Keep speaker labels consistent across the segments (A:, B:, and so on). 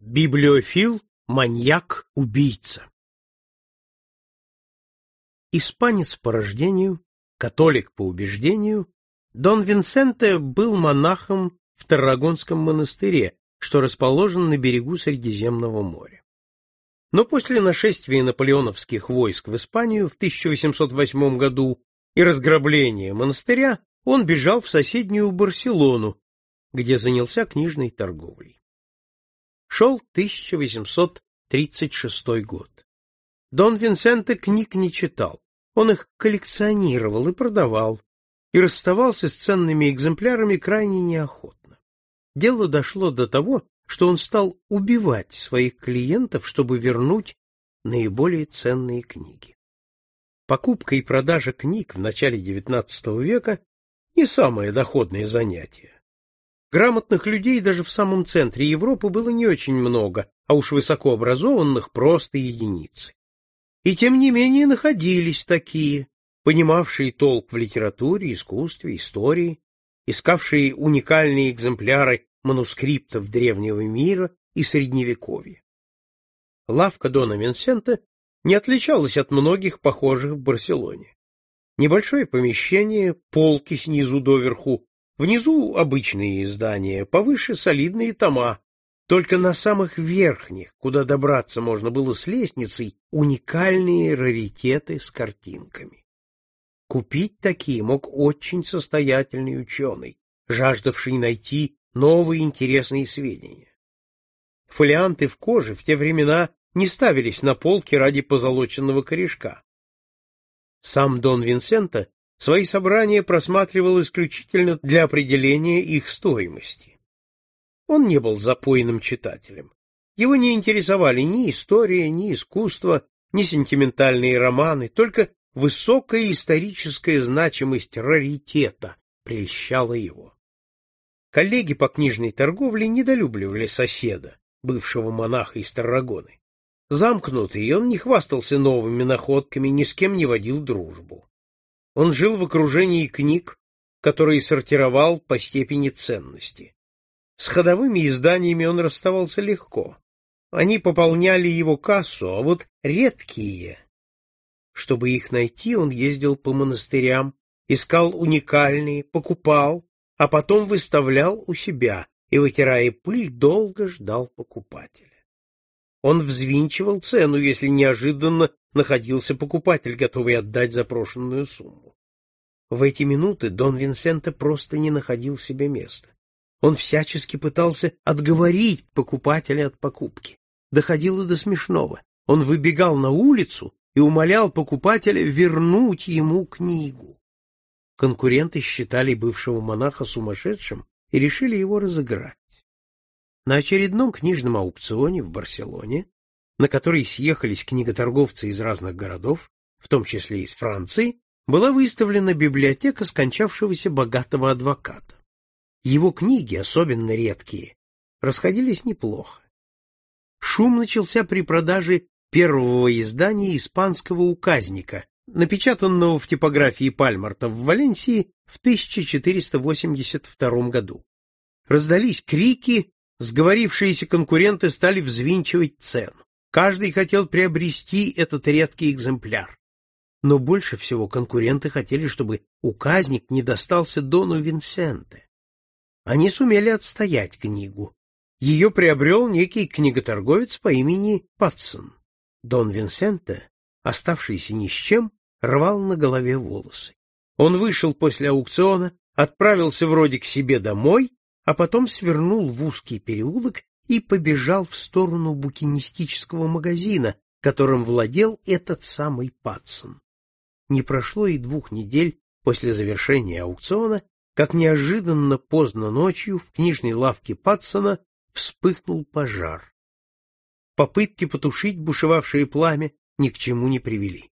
A: Библиофил, маньяк, убийца. Испанец по рождению, католик по убеждению, Дон Винсенте был монахом в Таррагонском монастыре, что расположен на берегу Средиземного моря. Но после нашествия наполеоновских войск в Испанию в 1808 году и разграбления монастыря он бежал в соседнюю Барселону, где занялся книжной торговлей. Шел 1836 год. Дон Винсенте книг не читал, он их коллекционировал и продавал, и расставался с ценными экземплярами крайне неохотно. Дело дошло до того, что он стал убивать своих клиентов, чтобы вернуть наиболее ценные книги. Покупка и продажа книг в начале XIX века не самое доходное занятие. Грамотных людей даже в самом центре Европы было не очень много, а уж высокообразованных просто единицы. И тем не менее находились такие, понимавшие толк в литературе, искусстве, истории, искавшие уникальные экземпляры манускриптов древнего мира и средневековья. Лавка Дона Винсента не отличалась от многих похожих в Барселоне. Небольшое помещение, полки снизу доверху, Внизу обычные издания, повыше солидные тома. Только на самых верхних, куда добраться можно было с лестницей, уникальные раритеты с картинками. Купить такие мог очень состоятельный ученый, жаждавший найти новые интересные сведения. Фолианты в коже в те времена не ставились на полки ради позолоченного корешка. Сам Дон Винсента Свои собрания просматривал исключительно для определения их стоимости. Он не был запойным читателем. Его не интересовали ни история, ни искусство, ни сентиментальные романы, только высокая историческая значимость раритета прельщала его. Коллеги по книжной торговле недолюбливали соседа, бывшего монаха из Таррагоны. Замкнутый, он не хвастался новыми находками, ни с кем не водил дружбу. Он жил в окружении книг, которые сортировал по степени ценности. С ходовыми изданиями он расставался легко. Они пополняли его кассу, а вот редкие... Чтобы их найти, он ездил по монастырям, искал уникальные, покупал, а потом выставлял у себя и, вытирая пыль, долго ждал покупателя. Он взвинчивал цену, если неожиданно находился покупатель, готовый отдать запрошенную сумму. В эти минуты Дон Винсенте просто не находил себе места. Он всячески пытался отговорить покупателя от покупки. Доходило до смешного. Он выбегал на улицу и умолял покупателя вернуть ему книгу. Конкуренты считали бывшего монаха сумасшедшим и решили его разыграть. На очередном книжном аукционе в Барселоне на который съехались книготорговцы из разных городов, в том числе из Франции, была выставлена библиотека скончавшегося богатого адвоката. Его книги, особенно редкие, расходились неплохо. Шум начался при продаже первого издания испанского указника, напечатанного в типографии Пальмарта в Валенсии в 1482 году. Раздались крики, сговорившиеся конкуренты стали взвинчивать цену. Каждый хотел приобрести этот редкий экземпляр. Но больше всего конкуренты хотели, чтобы указник не достался Дону Винсенте. Они сумели отстоять книгу. Ее приобрел некий книготорговец по имени Патсон. Дон Винсенте, оставшийся ни с чем, рвал на голове волосы. Он вышел после аукциона, отправился вроде к себе домой, а потом свернул в узкий переулок и побежал в сторону букинистического магазина, которым владел этот самый Патсон. Не прошло и двух недель после завершения аукциона, как неожиданно поздно ночью в книжной лавке Патсона вспыхнул пожар. Попытки потушить бушевавшее пламя ни к чему не привели.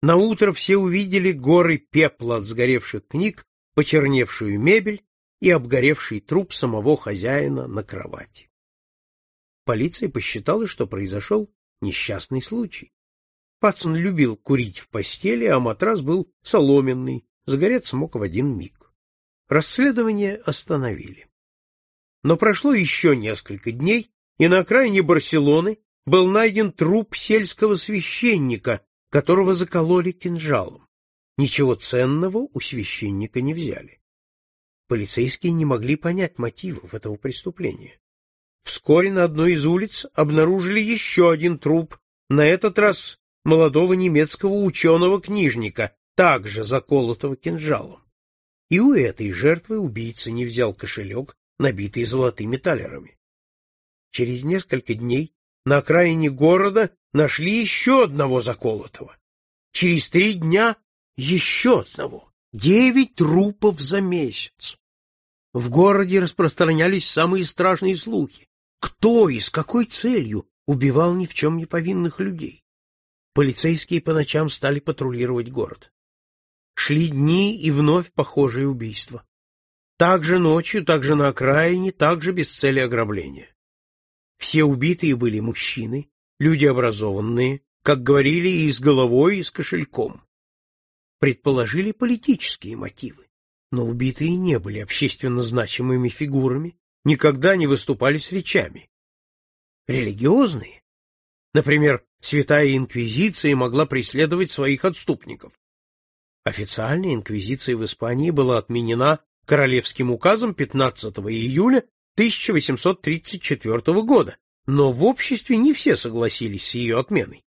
A: На утро все увидели горы пепла от сгоревших книг, почерневшую мебель и обгоревший труп самого хозяина на кровати. Полиция посчитала, что произошел несчастный случай. Патсон любил курить в постели, а матрас был соломенный, загореться мог в один миг. Расследование остановили. Но прошло еще несколько дней, и на окраине Барселоны был найден труп сельского священника, которого закололи кинжалом. Ничего ценного у священника не взяли. Полицейские не могли понять мотивов этого преступления. Вскоре на одной из улиц обнаружили еще один труп, на этот раз молодого немецкого ученого-книжника, также заколотого кинжалом. И у этой жертвы убийца не взял кошелек, набитый золотыми талерами. Через несколько дней на окраине города нашли еще одного заколотого. Через три дня еще одного. Девять трупов за месяц. В городе распространялись самые страшные слухи. Кто и с какой целью убивал ни в чем не повинных людей? Полицейские по ночам стали патрулировать город. Шли дни и вновь похожие убийства. Также ночью, также на окраине, также без цели ограбления. Все убитые были мужчины, люди образованные, как говорили, и с головой, и с кошельком. Предположили политические мотивы, но убитые не были общественно значимыми фигурами, никогда не выступали с речами. Религиозные? Например, Святая Инквизиция могла преследовать своих отступников. Официальная инквизиция в Испании была отменена королевским указом 15 июля 1834 года, но в обществе не все согласились с ее отменой.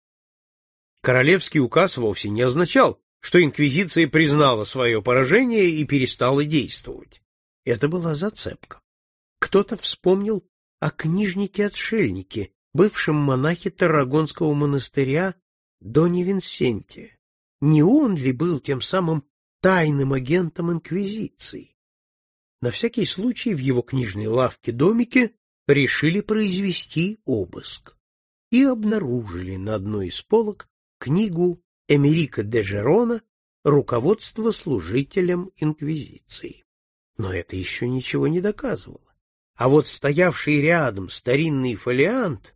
A: Королевский указ вовсе не означал, что инквизиция признала свое поражение и перестала действовать. Это была зацепка. Кто-то вспомнил о книжнике-отшельнике, бывшем монахе Таррагонского монастыря Доне Винсенте. Не он ли был тем самым тайным агентом инквизиции? На всякий случай в его книжной лавке-домике решили произвести обыск и обнаружили на одной из полок книгу Эмерика де Жерона «Руководство служителям инквизиции». Но это еще ничего не доказывало. А вот стоявший рядом старинный фолиант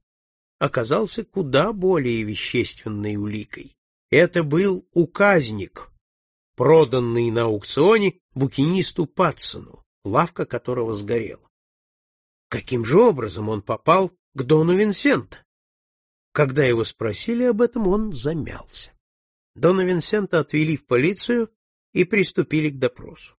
A: оказался куда более вещественной уликой. Это был указник, проданный на аукционе букинисту Патсону, лавка которого сгорела. Каким же образом он попал к Дону Винсента? Когда его спросили об этом, он замялся. Дона Винсента отвели в полицию и приступили к допросу.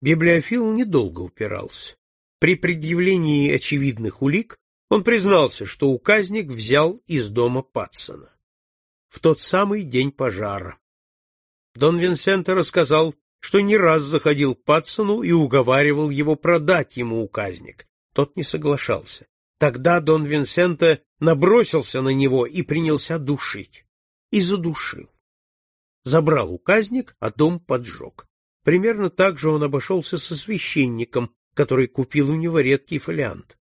A: Библиофил недолго упирался. При предъявлении очевидных улик он признался, что указник взял из дома Патсона. В тот самый день пожара. Дон Винсента рассказал, что не раз заходил к Патсону и уговаривал его продать ему указник. Тот не соглашался. Тогда Дон Винсента набросился на него и принялся душить. И задушил. Забрал указник, а дом поджег. Примерно так же он обошелся со священником, который купил у него редкий фолиант.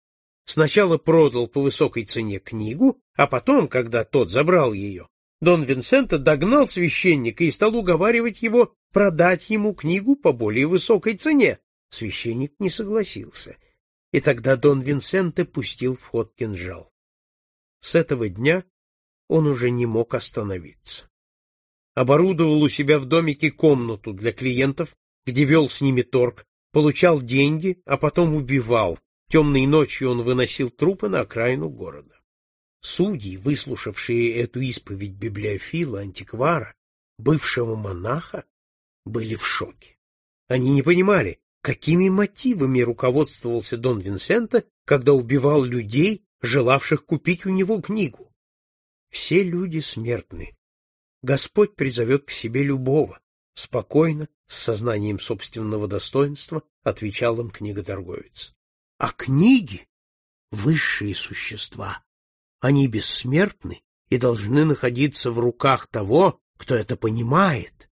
A: Сначала продал по высокой цене книгу, а потом, когда тот забрал ее, Дон Винсента догнал священника и стал уговаривать его продать ему книгу по более высокой цене. Священник не согласился, и тогда Дон Винсенте пустил в ход кинжал. С этого дня он уже не мог остановиться. Оборудовал у себя в домике комнату для клиентов, где вел с ними торг, получал деньги, а потом убивал. Темной ночью он выносил трупы на окраину города. Судьи, выслушавшие эту исповедь библиофила, антиквара, бывшего монаха, были в шоке. Они не понимали, какими мотивами руководствовался Дон Винсента, когда убивал людей, желавших купить у него книгу. Все люди смертны. Господь призовет к себе любого. Спокойно, с сознанием собственного достоинства, отвечал им книготорговец. А книги — высшие существа. Они бессмертны и должны находиться в руках того, кто это понимает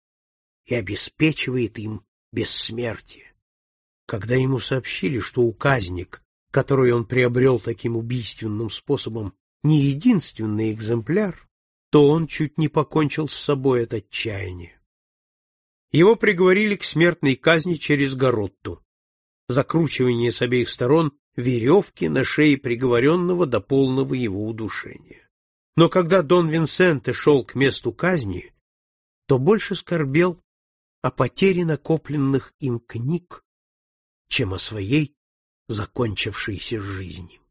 A: и обеспечивает им бессмертие. Когда ему сообщили, что указник, который он приобрел таким убийственным способом, не единственный экземпляр, то он чуть не покончил с собой от отчаяния. Его приговорили к смертной казни через Горотту. Закручивание с обеих сторон веревки на шее приговоренного до полного его удушения. Но когда Дон Винсенте шел к месту казни, то больше скорбел о потере накопленных им книг, чем о своей закончившейся жизни.